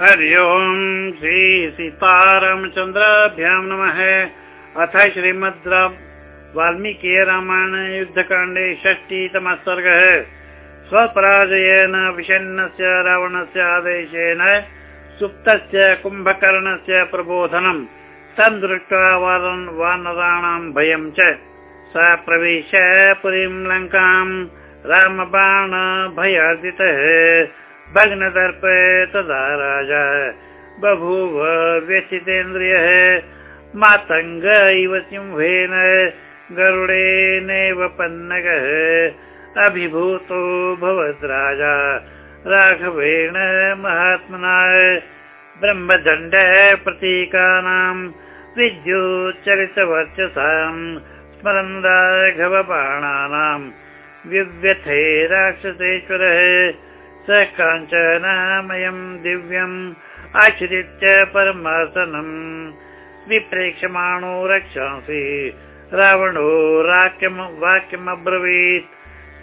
हरि ओम् श्री सीतारामचन्द्राभ्यां नमः। अथ श्रीमद् वाल्मीकि रामायण युद्धकाण्डे षष्टितमः सर्गः। स्वपराजयेन विषण्णस्य रावणस्य आदेशेन सुप्तस्य कुम्भकर्णस्य प्रबोधनम् तन् दृष्ट्वा वानराणां भयं च। स प्रविश पुरीं लङ्काम् रामबाण भयार्जितः भग्नदर्पे तदा राजा। बभूव व्यथितेन्द्रियः। मातङ्ग इव सिंहेन गरुडेनैव पन्नगः। अभिभूतो भवद् राजा। राघवेण महात्मना। ब्रह्मदण्ड प्रतीकानां विद्युच्चरितवर्चसां स्मरन् राघवबाणानां विव्यथे राक्षसेश्वरः स काञ्चनामयम् दिव्यम् आश्रित्य परमासनम् विप्रेक्षमाणो रक्षांसि। रावणो वाक्यमब्रवीत्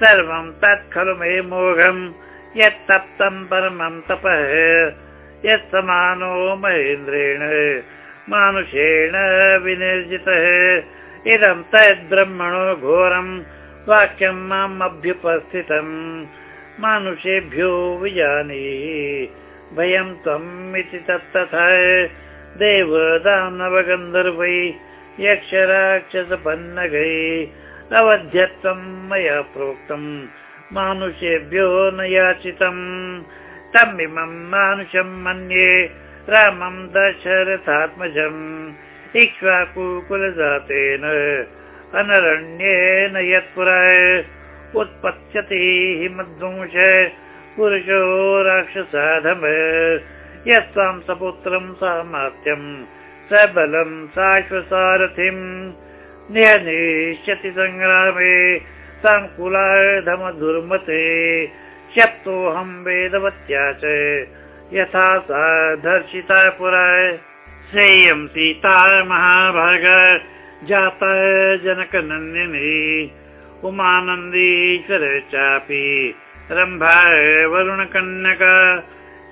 सर्वं तत् खलु मे मोघम्। यत्तप्तम् परमं तपः। यत्समानो महेन्द्रेण मानुषेण विनिर्जितः। इदं तद्ब्रह्मणो घोरम्। वाक्यं माम् अभ्युपस्थितम् मानुषेभ्यो विजानीहि भयं त्वम् इति तत्तथा। देवदानवगन्धर्वै यक्षराक्षसपन्नगै अवध्यत्वम् मया प्रोक्तम्। मानुषेभ्यो न याचितम्। तमिमम् मानुषम् मन्ये रामम् दशरथात्मजम्। इक्ष्वाकुकुलजातेन अनरण्येन यत्पुरा उत्पत्स्यति हिमध्वंस पुरुषो राक्षसाधम। यस्त्वां सपुत्रं सामात्यं सबलं साश्वसारथिम् नियनिष्यति सङ्ग्रामे साङ्कुलाधमधुर्मते शप्तोऽहं वेदवत्या च। यथा सा दर्शिता पुरा श्रेयं सीता महाभाग जाता जनकनन्दिनी उमानन्दीश्वर चापि रम्भा वरुणकन्यक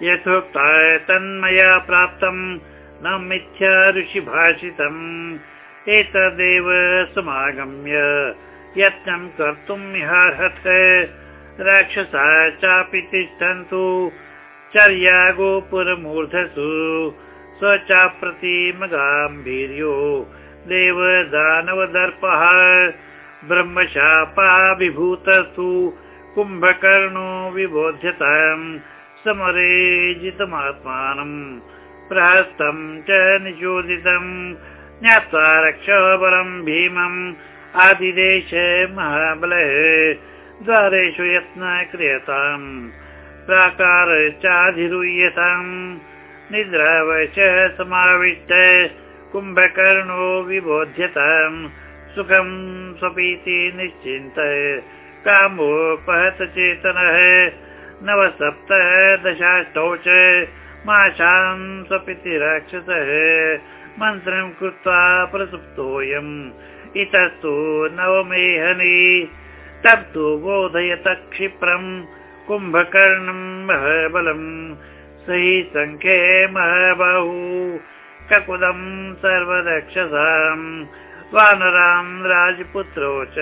यथोक्ता तन्मया प्राप्तम् न मिथ्या ऋषिभाषितम्। एतदेव समागम्य यत्नं कर्तुम् इहार्हत् राक्षसा चापि तिष्ठन्तु। चर्या गोपुरमूर्धसु। स चाप्रतिमगाम्भीर्यो देवदानवदर्पः ब्रह्मशापाभिभूतस्तु कुम्भकर्णो विबोध्यताम् समरे जितमात्मानम् प्रहस्तम् च निचोदितम् ज्ञात्वा रक्षबलम् भीमम् आदिदेश महाबलः द्वारेषु यत्न क्रियताम्। प्राकारश्चाधिरुह्यताम् निद्रावश समाविष्ट कुम्भकर्णो विबोध्यताम् सुखम् स्वपीति निश्चिन्त। कामोपहत चेतनः। नवसप्तः दशाष्टौ च माशान् स्वपिति राक्षसः। मन्त्रं कृत्वा प्रसुप्तोऽयम्। इतस्तु नवमेहनि तत्तु बोधयत क्षिप्रम् कुम्भकर्णम् महबलम् हि सङ्ख्ये महबाहु। ककुदम् सर्वरक्षसाम् वानराम् राजपुत्रो च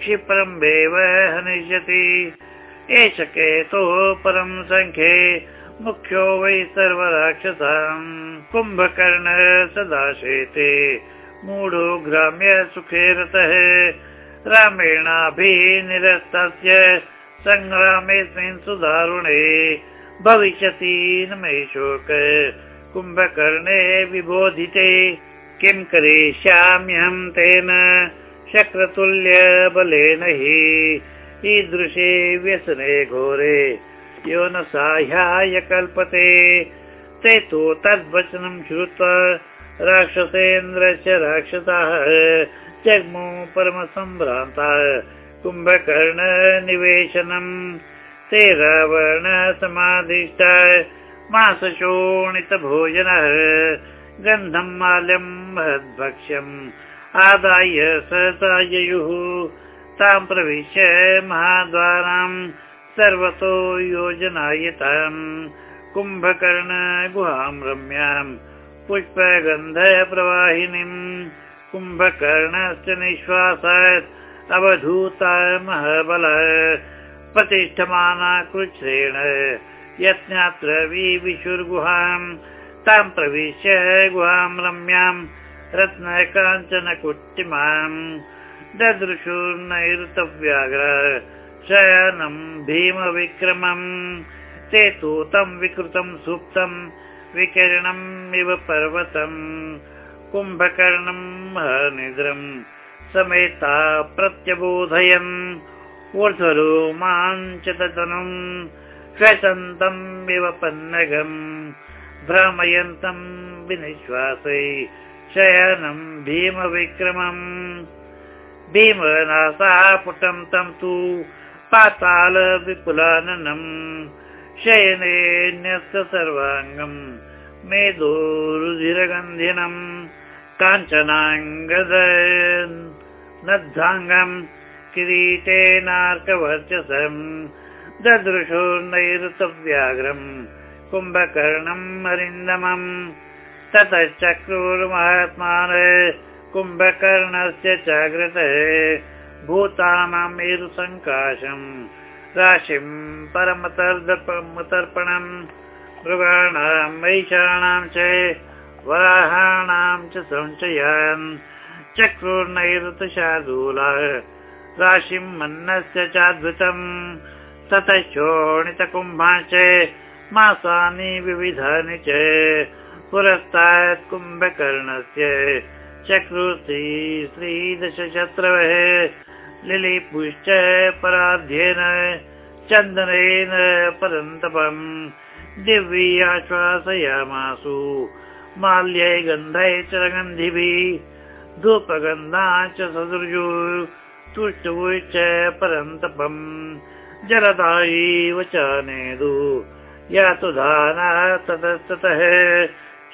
क्षिप्रम्बेव हनिष्यति। एष केतोः परं सङ्ख्ये मुख्यो वै सर्वराक्षसाम् कुम्भकर्ण सदा शेते मूढो ग्राम्य सुखे रतः रामेणाभिनिरस्तस्य सङ्ग्रामेऽस्मिन् सुदारुणे भविष्यति न मे शोक। कुम्भकर्णे विबोधिते किं करिष्याम्यहं तेन शक्रतुल्यबलेन हि ईदृशे व्यसने घोरे। यो न साह्याय कल्पते। ते तु तद्वचनं श्रुत्वा राक्षसेन्द्रस्य राक्षसाः जग्मु परमसम्भ्रान्ताः कुम्भकर्ण निवेशनम् ते रावण समाधिष्टा मासशोणितभोजनः गन्धम् माल्यम् महद्भक्ष्यम्। आदाय सहसायुः तां प्रविश्य महाद्वाराम् सर्वतो योजनायताम्। कुम्भकर्ण गुहां रम्याम्। पुष्पगन्धप्रवाहिनीम्। कुम्भकर्णस्य निःश्वासात् अवधूता महाबल। प्रतिष्ठमाना कृच्छ्रेण यत्नात्र विशुर्गुहाम् तां प्रविश्य गुहां रम्याम् रत्न काञ्चन कुट्टिमाम् ददृशूर्नैऋतव्याघ्र शयनम् भीमविक्रमम् ते तु तं विकृतं विकिरणम् इव पर्वतम् कुम्भकर्णम् निद्रम् समेता प्रत्यबोधयन् ऊर्ध्वरोमाञ्चतनुम् श्वसन्तम् इव पन्नगम् भ्रामयन्तम् विनिश्वासै शयनम् भीमविक्रमम्। भीमनासा पुटं तं तु पाताल विपुलाननम् शयनेऽन्यस्य सर्वाङ्गम् मेदोरुधिरगन्धिनम् काञ्चनाङ्गद नद्धाङ्गम् किरीटेनार्कवर्चसम् ददृशो कुम्भकर्णम् अरिन्दमम् ततश्चक्रुर्महात्मान कुम्भकर्णस्य जाग्रतः भूतानामेरुसङ्काशम् राशिम् परमतर्पणम् मृगाणाम् वैशाणां च वराहाणां च संशयान् चक्रुर्नैऋतशार्दूला राशिं मन्नस्य चाद्भुतम्। ततः शोणितकुम्भा च मासानि विविधानि च पुरस्तात् कुम्भकर्णस्य चक्रुस्त्री श्रीदशशत्रवः लिलिपुश्च पराध्येन चन्दनेन परन्तपम् दिव्यै आश्वासयामासु। माल्यै गन्धै च गन्धिभिः धूपगन्धा च सदृजु तुष्टुश्च परन्तपम् जलदायीव च ततस्ततः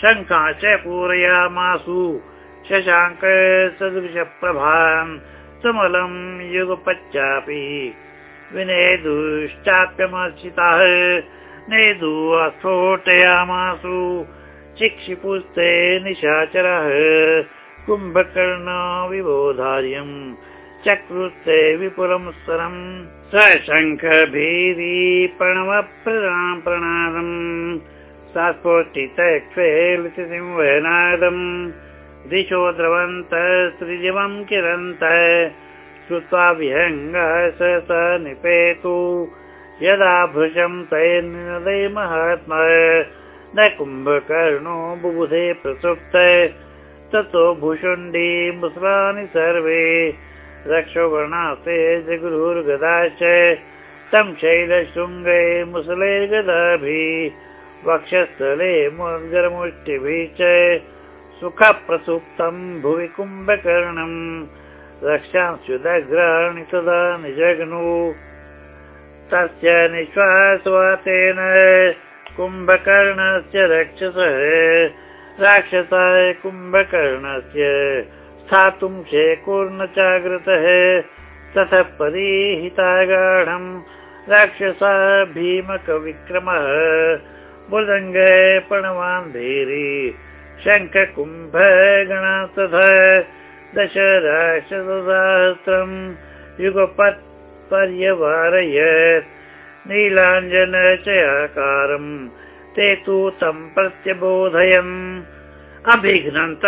शङ्का च पूरयामासु। शशाङ्क सदृशप्रभाम् समलम् युगपच्चापि। विनेदुश्चाप्यमर्चिताः नेदु अस्फोटयामासु चिक्षिपुस्ते निशाचरः कुम्भकर्ण विबोधार्यम् चक्रुस्ते विपुलम् स्तरम् स शङ्खभीरी प्रणवप्रदाम् प्रणादम् सा स्फोटितक्ष्वेलितसिंहनादम् दिशो द्रवन्तः त्रिजिवम् किरन्तः श्रुत्वा विहङ्गः स निपेतु। यदा भृशं तैर्निनदे महात्मा न कुम्भकर्णो बुबुधे प्रसुप्त ततो भुषुण्डी मुसलानि सर्वे रक्षोगणास्ते जगुरुर्गदाश्च तं शैलशृङ्गे मुसलैर्गदाभिः वक्षस्थले मुद्गरमुष्टिभिः च सुखप्रसुप्तं भुवि कुम्भकर्णम् तदा निजग्नु। तस्य निःश्वासवातेन कुम्भकर्णस्य रक्षसः राक्षसाय कुम्भकर्णस्य स्थातुं शेकुर्न चाग्रतः ततः परिहिता गाढम् राक्षसा भीमकविक्रमः। मृदङ्ग प्रणवान् धीरी शङ्खकुम्भगणा तथा दश राक्षसहस्रम् युगपत् पर्यवारयत् नीलाञ्जन च आकारम् ते तु तं प्रत्यबोधयन् अभिघ्नन्त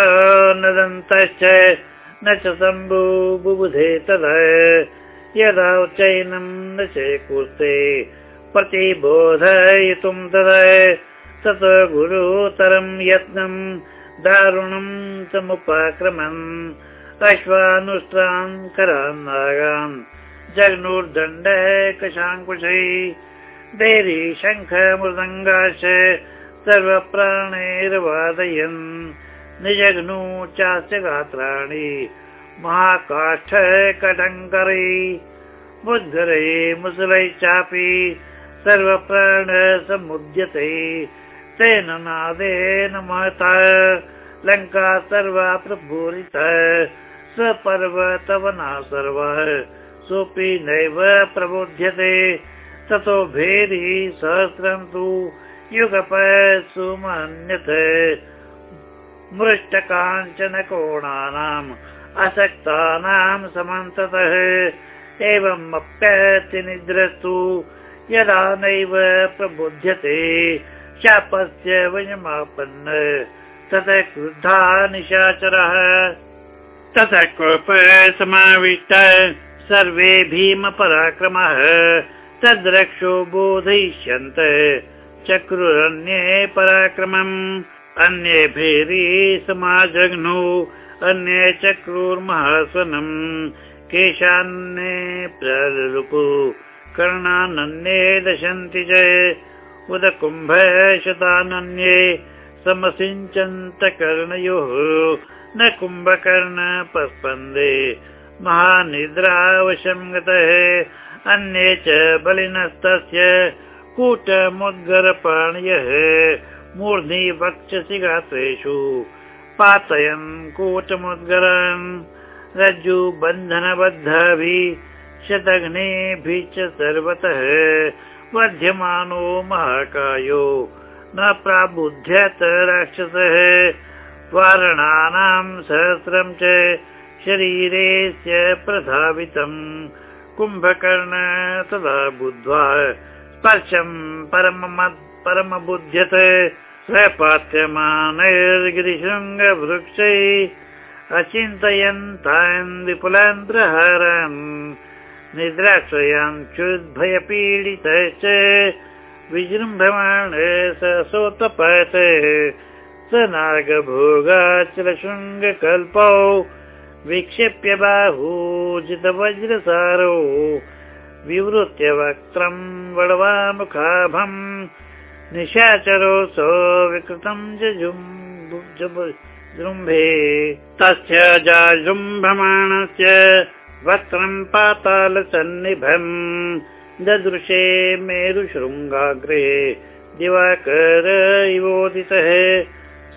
नदन्तश्च न च शम्भु बुबुधे तदा। यदा चैनं न चैकुर्ते प्रतिबोधयितुं तदा। तत गुरुतरं यत्नं दारुणं समुपाक्रमन्। अश्वानुष्ठान् करान् नागान् जग्नुर्दण्ड कशाङ्कुशै देरी शङ्ख मृदङ्गाश सर्वप्राणैर्वादयन्। निजग्नु चास्य गात्राणि। महाकाष्ठ कटङ्करै। मुद्गरै मुसलै चापि सर्वप्राण समुद्यते। तेन नादेन महता। लङ्का सर्वा प्रभूरिता। स पर्वतवना सर्वा। सोऽपि नैव प्रबोध्यते। ततो भेरी सहस्रं तु युगपसुमन्यथ मृष्टकाञ्चन कोणानाम् असक्तानां समन्ततः। एवम् अप्यतिनिद्रस्तु यदा नैव प्रबुध्यते। शापस्य वयमापन्न। ततः क्रुद्धा निशाचरः। ततः कोप समाविष्ट। सर्वे भीमपराक्रमः। तद्रक्षो बोधयिष्यन्त चक्रुरन्ये पराक्रमम्। अन्ये भेरी अन्ये चक्रुर्महासनम्। केशान्ये प्ररुपु कर्णानन्ये दशन्ति च उदकुम्भ शतानन्ये समसिञ्चन्त कर्णयोः न कुम्भकर्ण पस्पन्दे महानिद्रावशं गतः। अन्ये च बलिनस्तस्य कूटमुद्गरपाणयः मूर्ध्नि वक्षसि गात्रेषु पातयन् कूटमुद्गरन् रज्जु बन्धनबद्धभिः शतघ्नेभिः च सर्वतः वध्यमानो महाकायो। न प्राबुध्यत राक्षसः वारणानां सहस्रं च शरीरेस्य प्रधावितम्। कुम्भकर्ण तदा बुद्ध्वा स्पर्शं परमबुध्यत स्वपात्यमानैर्गिरिशृङ्गवृक्षैः अचिन्तयन्तान् विपुलान्द्रहारान् निद्राश्रयान् चुद्भयपीडितश्च विजृम्भमाण स सोतपत् स नागभोगाचलशृङ्गकल्पौ विक्षिप्य बाहू जितवज्रसारो विवृत्य वक्त्रम् वडवामुखाभम् निशाचरो सो विकृतं जृम्भे। तस्य जाजृम्भमाणस्य वक्त्रम् पातालसन्निभम् ददृशे मेरुशृङ्गाग्रे। दिवाकर इवोदितः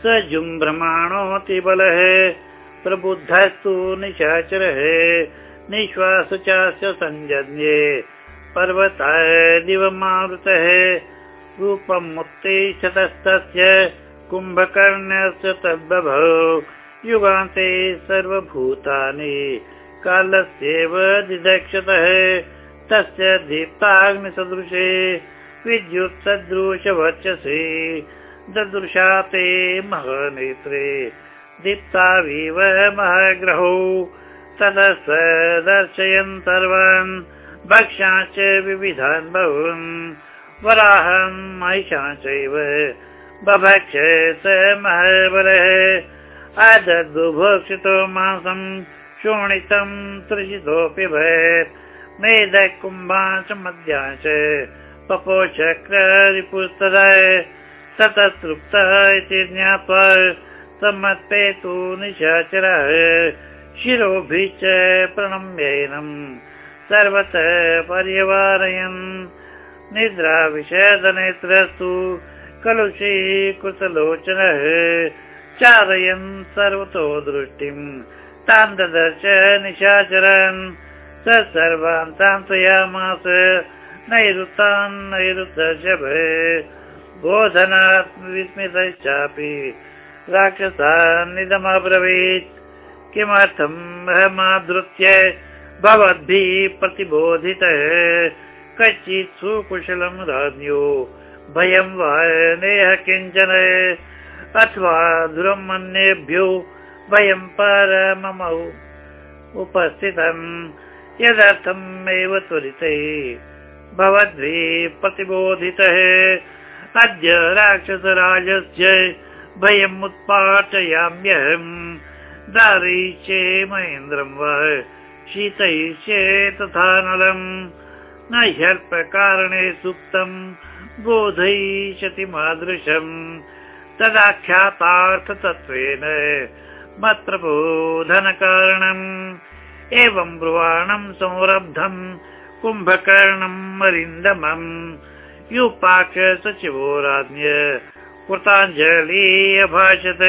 स जुम्भ्रमाणोऽतिबलः प्रबुद्धस्तु निशाचरः निःश्वास चास्य सञ्जन्ये पर्वताय रूपम् उत्तिष्ठतस्तस्य कुम्भकर्ण्यस्य तद्बभौ युगान्ते सर्वभूतानि कालस्येव दिदक्षतः तस्य दीप्ताग्निसदृशे विद्युत्सदृशवचसे ददृशा ते महानेत्रे दीप्ताविव महाग्रहौ ततः स दर्शयन् सर्वान् भक्ष्याश्च विविधान् बहून् वराहं महिषा चैव बभक्ष स महाबलः आदद्भोक्षितो मांसम् शोणितं त्रिषितोऽपि भवेत्। मेधकुम्भा च मध्या च पपोचक्ररिपुस्तदाय ततः तृप्तः इति ज्ञात्वा सम्मत्पेतु निशाचरः शिरोभिः च प्रणम्यैनम् सर्वतः पर्यवारयन्। निद्राविषदनेत्रस्तु कलुषीकृतलोचनः चारयन् सर्वतो दृष्टिम्। तान् ददर्श निशाचरन्। स सर्वान् सान्त्वयामास नैरुतान् नैरुतशभ बोधनात्मविस्मितश्चापि राक्षसान्निदमब्रवीत् किमर्थम् अहमादृत्य भवद्भिः प्रतिबोधितः? कश्चित् सुकुशलम् राज्ञो भयं वा नेह किञ्चन? अथवा दुरम् अन्येभ्यो भयं परमम उपस्थितम् यदर्थम् एव त्वरिते भवद्भिः प्रतिबोधितः? अद्य राक्षसराजस्य भयम् उत्पाटयाम्यहम् दारयिष्ये महेन्द्रं वा। शीतयिष्ये तथा नलम्। न ह्यल्पकारणे सुप्तम्। बोधयिष्यति मादृशम्। तदाख्यातार्थतत्त्वेन मत्प्रबोधनकारणम् एवं ब्रुवाणं संरब्धम्। कुम्भकर्णम् अरिन्दमम् युपाक सचिवो राज्ञ। कृताञ्जलि अभाषत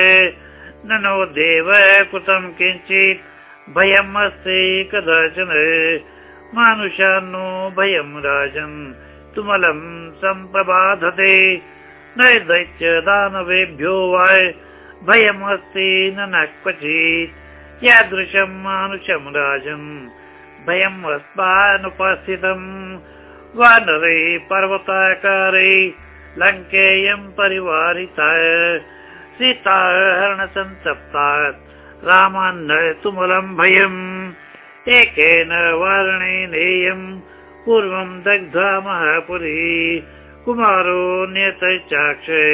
न नो देव कृतं किञ्चित् भयम् अस्ति कदाचन। मानुषान्नो भयं राजन् तुमलं सम्प्रबाधते। न दैत्य दानवेभ्यो वा भयमस्ति न क्वचित्। यादृशम् मानुषम् राजन् भयम् अस्मानुपस्थितम् वानरे पर्वताकारे लङ्केयम् परिवारिता सीताहरणसन्तप्तात् रामान्नतुमलम् भयम् एकेन वर्णेनेयम् पूर्वम् दग्धा महापुरी। कुमारो नेतश्चाक्षे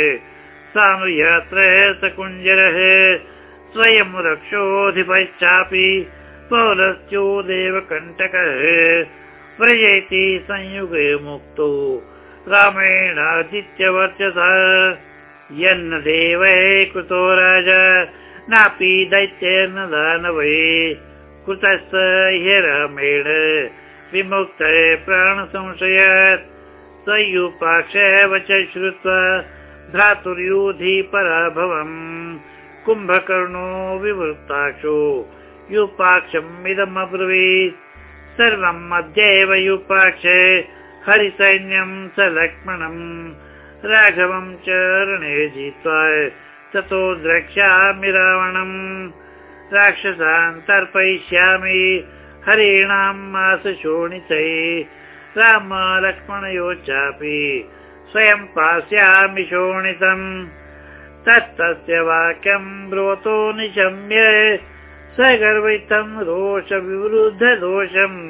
सानुयात्र सकुञ्जरः स्वयं रक्षोऽधिपश्चापि पौलस्यो देवकण्टकः व्रजेति संयुगे मुक्तो। रामेणादित्यवर्चसा यन्न देवै कृतो राजा। नापि दैत्येन दानवै। कृतस्त ह्यरामेण विमुक्त प्राणसंशयात् संयुपाक्ष च श्रुत्वा भ्रातुर्युधि पराभवम्। कुम्भकर्णो विवृत्ताक्षो। युपाक्षम् इदमब्रवीत्। सर्वम् अद्यैव युपाक्ष। हरिसैन्यम् स लक्ष्मणम् राघवम् च रणे जित्वा ततो द्रक्ष्यामि रावणम् राक्षसान् तर्पयिष्यामि हरीणाम् मास शोणितै राम लक्ष्मणयो चापि स्वयं पास्यामि शोणितम् तत्तस्य वाक्यम् ब्रुवतो निशम्य स गर्वितम् रोषविवृद्ध दोषम्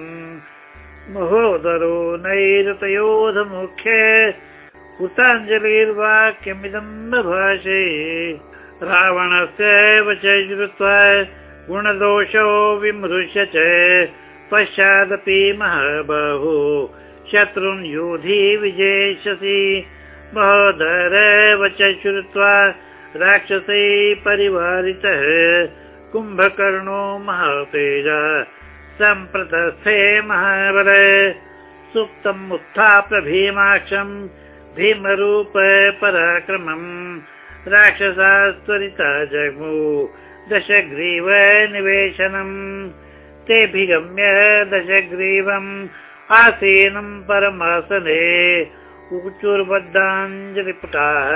महोदरो नैरतयोधमुख्ये कृताञ्जलिर्वाक्यमिदम् भाषे। रावणस्यैव च श्रुत्वा गुणदोषो विमृश्य च पश्चादपि महाबाहु। शत्रुन् युधि विजेष्यसि महोदरैव च श्रुत्वा राक्षसै परिवारितः। कुम्भकर्णो महातेज सम्प्रतस्थे महाबल। सुप्तम् उत्थाप्य भीमाक्षम् भीमरूप पराक्रमम् राक्षसा त्वरिता जग्मु दशग्रीव निवेशनम् तेऽभिगम्य दशग्रीवम् आसीनम् परमासने। ऊचुर्बद्धाञ्जलिपुटाः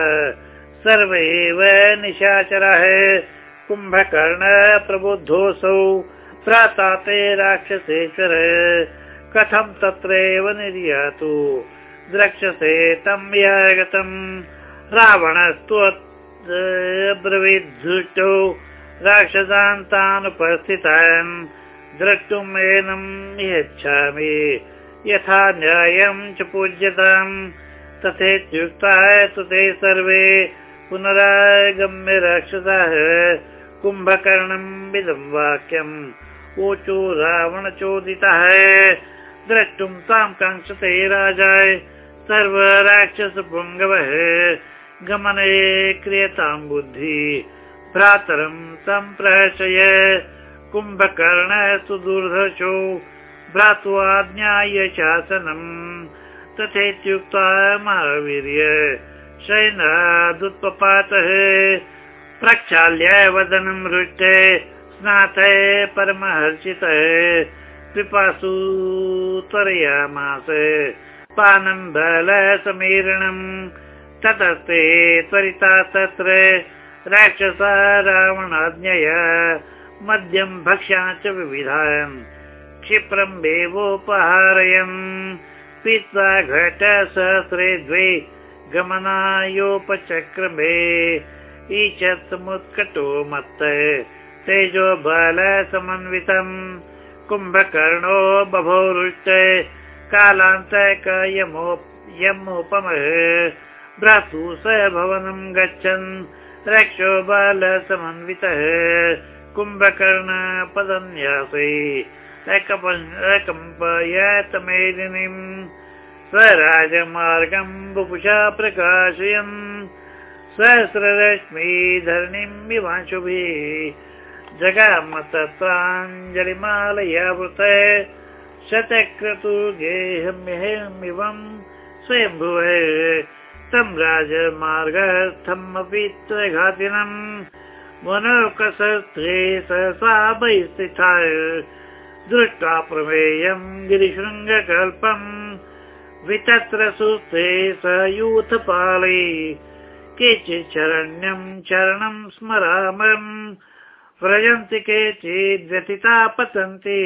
सर्व एव निशाचरः। कुम्भकर्ण प्रबुद्धोऽसौ प्राता ते राक्षसेश्वर। कथम् तत्रैव निर्यातु द्रक्ष्यसे तम् यागतम्। रावणस्तु अब्रवीद्धुष्टौ राक्षसान्तानुपस्थितान् द्रष्टुम् एनम् यच्छामि। यथा न्यायम् च पूज्यताम्। तथेत्युक्ताय तु ते सर्वे पुनरागम्य राक्षसाः। कुम्भकर्णम् इदम् वाक्यम्। ऊचु रावणचोदितः। द्रष्टुम् ताम् काङ्क्षते राजाय सर्व राक्षसपुङ्गवः गमने क्रियताम् बुद्धि भ्रातरम् सम्प्रहर्षय कुम्भकर्ण सुदुर्धशो भ्रातुवाज्ञाय शासनम् तथेत्युक्त्वा महावीर्य शयनादुत्पपातः। प्रक्षाल्य वदनम् हृष्टे स्नातय परमहर्षितः। पिपासु त्वरयामास पानम् बलसमीरणम् ततस्ते त्वरिता तत्र राक्षसा रावणाज्ञया मद्यम् भक्ष्या च विविधान् क्षिप्रम् एवोपहारयन् पीत्वा घटसहस्रे द्वे गमनायोपचक्रमे ईशत्समुत्कटो मत्त तेजो बलसमन्वितम् कुम्भकर्णो बभोरुष्ट कालान्तकयमुपमः भ्रातु स भवनम् गच्छन् रक्षो बालसमन्वितः कुम्भकर्ण पदन्यासै एकम्पयतमेदिनीम् स्वराजमार्गम् बुपुषा प्रकाशयन् सहस्ररश्मी धरणिम् विवांशुभिः जगाम तत्राञ्जलिमालयावृत शतक्रतु गेहम्यहमिवम् स्वयम्भुव। तम् राजमार्गस्थम् अपि त्वघातिनम्। मनोकसस्त्रे सहसा बहिस्थिताय। दृष्ट्वा प्रमेयम् गिरिशृङ्गकल्पम्। वितत्र सुस्थे स यूथपालै केचित् शरण्यं चरणं स्मरामम्। व्रजन्ति केचिद् व्यथिता पतन्ति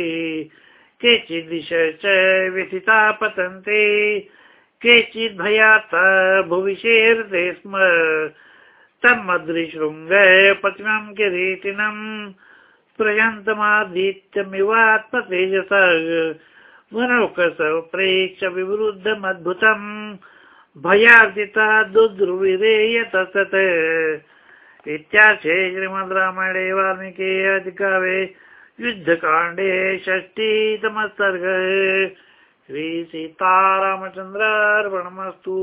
केचिद्दिश च व्यथिता पतन्ते। केचिद्भयात् भुविशेर्ते स्म। तम् तन्मद्रिशृङ्ग पतिनं किरीटिनं। प्रयन्तमादित्यमिवात्मतेजस। मनोकस प्रेक्ष विवृद्धमद्भुतम् भयार्जिता दुद्रुविरे तत्सत् इत्याशे श्रीमद् रामायणे वाल्मीकि वाल्मीकिकाव्ये युद्धकाण्डे षष्टितमः सर्ग श्रीसीतारामचन्द्रार्पणमस्तु